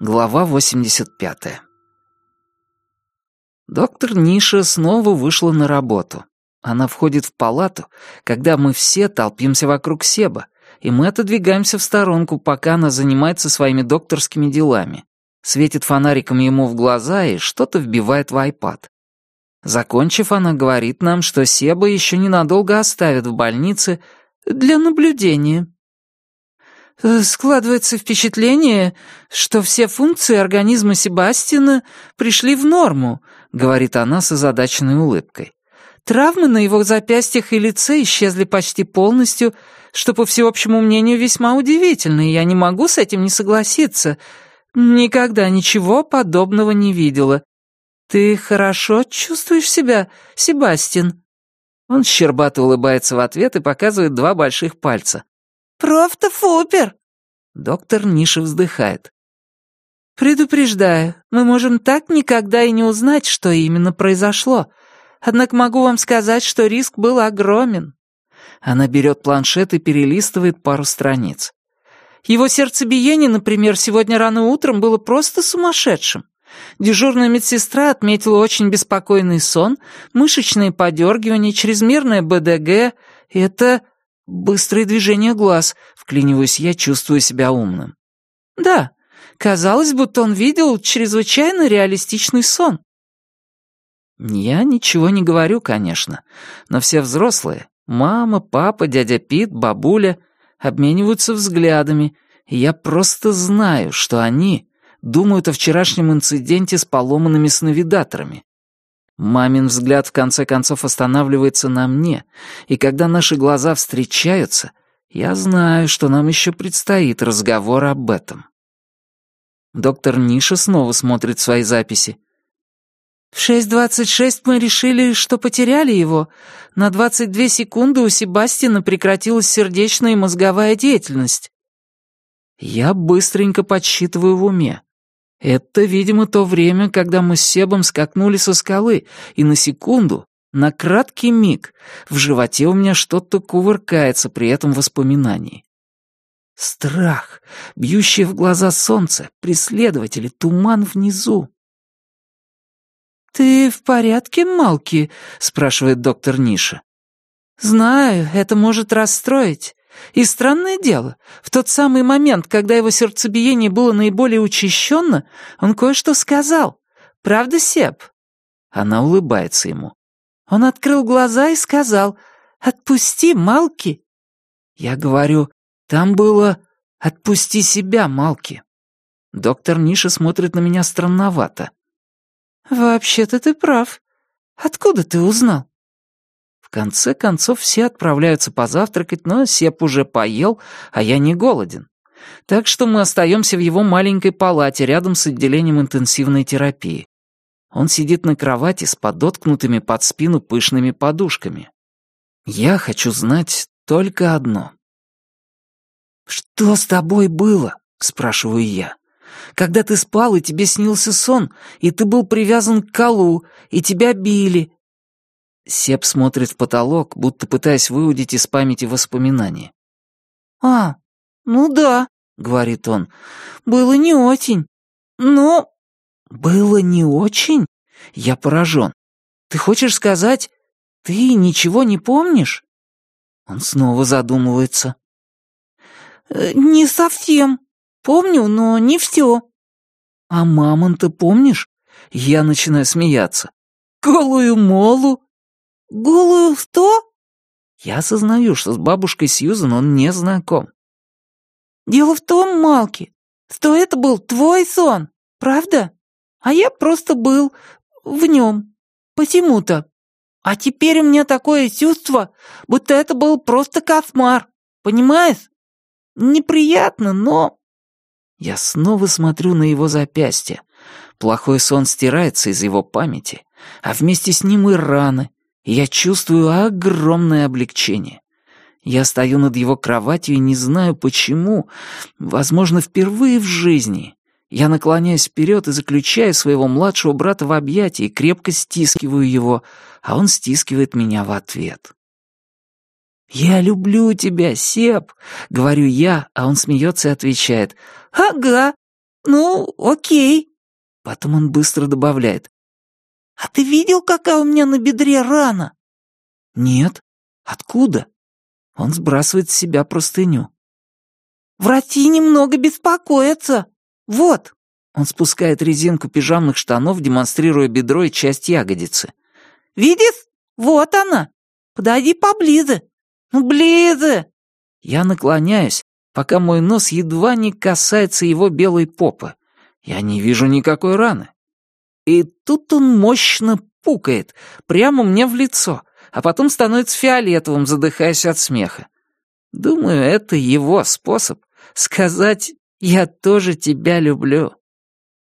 Глава 85. Доктор Ниша снова вышла на работу. Она входит в палату, когда мы все толпимся вокруг Себа, и мы отодвигаемся в сторонку, пока она занимается своими докторскими делами. Светит фонариком ему в глаза и что-то вбивает в iPad. Закончив, она говорит нам, что Себа еще ненадолго оставят в больнице для наблюдения. Складывается впечатление, что все функции организма Себастина пришли в норму, говорит она с озадаченной улыбкой. Травмы на его запястьях и лице исчезли почти полностью, что, по всеобщему мнению, весьма удивительно, и я не могу с этим не согласиться. Никогда ничего подобного не видела. Ты хорошо чувствуешь себя, Себастин? Он щербато улыбается в ответ и показывает два больших пальца. «Профта фупер!» Доктор Ниша вздыхает. «Предупреждаю, мы можем так никогда и не узнать, что именно произошло. Однако могу вам сказать, что риск был огромен». Она берет планшет и перелистывает пару страниц. Его сердцебиение, например, сегодня рано утром было просто сумасшедшим. Дежурная медсестра отметила очень беспокойный сон, мышечные подергивания, чрезмерное БДГ. Это Быстрые движения глаз, вклиниваюсь я, чувствую себя умным. Да, казалось, будто он видел чрезвычайно реалистичный сон. Я ничего не говорю, конечно, но все взрослые, мама, папа, дядя Пит, бабуля, обмениваются взглядами, и я просто знаю, что они думают о вчерашнем инциденте с поломанными сновидаторами, Мамин взгляд в конце концов останавливается на мне, и когда наши глаза встречаются, я знаю, что нам еще предстоит разговор об этом. Доктор Ниша снова смотрит свои записи. В 6.26 мы решили, что потеряли его. На 22 секунды у Себастина прекратилась сердечная и мозговая деятельность. Я быстренько подсчитываю в уме. Это, видимо, то время, когда мы с Себом скакнули со скалы, и на секунду, на краткий миг, в животе у меня что-то кувыркается при этом воспоминании. Страх, бьющее в глаза солнце, преследователи, туман внизу. «Ты в порядке, Малки?» — спрашивает доктор Ниша. «Знаю, это может расстроить. И странное дело, в тот самый момент, когда его сердцебиение было наиболее учащенно, он кое-что сказал. Правда, Сеп?» Она улыбается ему. Он открыл глаза и сказал «Отпусти, Малки». Я говорю «Там было «Отпусти себя, Малки». Доктор Ниша смотрит на меня странновато. «Вообще-то ты прав. Откуда ты узнал?» Конце концов, все отправляются позавтракать, но Сеп уже поел, а я не голоден. Так что мы остаемся в его маленькой палате рядом с отделением интенсивной терапии. Он сидит на кровати с подоткнутыми под спину пышными подушками. Я хочу знать только одно. «Что с тобой было?» — спрашиваю я. «Когда ты спал, и тебе снился сон, и ты был привязан к колу, и тебя били, Сеп смотрит в потолок, будто пытаясь выудить из памяти воспоминания. «А, ну да», — говорит он, — «было не очень. Но...» «Было не очень?» Я поражен. «Ты хочешь сказать, ты ничего не помнишь?» Он снова задумывается. «Э, «Не совсем. Помню, но не все». «А мамонта помнишь?» Я начинаю смеяться. «Голую молу?» «Голую что?» Я осознаю, что с бабушкой Сьюзан он не знаком. «Дело в том, Малки, что это был твой сон, правда? А я просто был в нем, почему-то. А теперь у меня такое чувство, будто это был просто кошмар, понимаешь? Неприятно, но...» Я снова смотрю на его запястье. Плохой сон стирается из его памяти, а вместе с ним и раны, я чувствую огромное облегчение. Я стою над его кроватью и не знаю почему, возможно, впервые в жизни. Я наклоняюсь вперед и заключаю своего младшего брата в объятия и крепко стискиваю его, а он стискивает меня в ответ. «Я люблю тебя, Сеп», — говорю я, а он смеется и отвечает. «Ага, «Ну, окей». Потом он быстро добавляет. «А ты видел, какая у меня на бедре рана?» «Нет. Откуда?» Он сбрасывает с себя простыню. «Врачи немного беспокоятся. Вот». Он спускает резинку пижамных штанов, демонстрируя бедро и часть ягодицы. «Видишь? Вот она. Подойди поближе. Ну, ближе!» Я наклоняюсь, пока мой нос едва не касается его белой попы. Я не вижу никакой раны. И тут он мощно пукает, прямо мне в лицо, а потом становится фиолетовым, задыхаясь от смеха. Думаю, это его способ сказать «я тоже тебя люблю».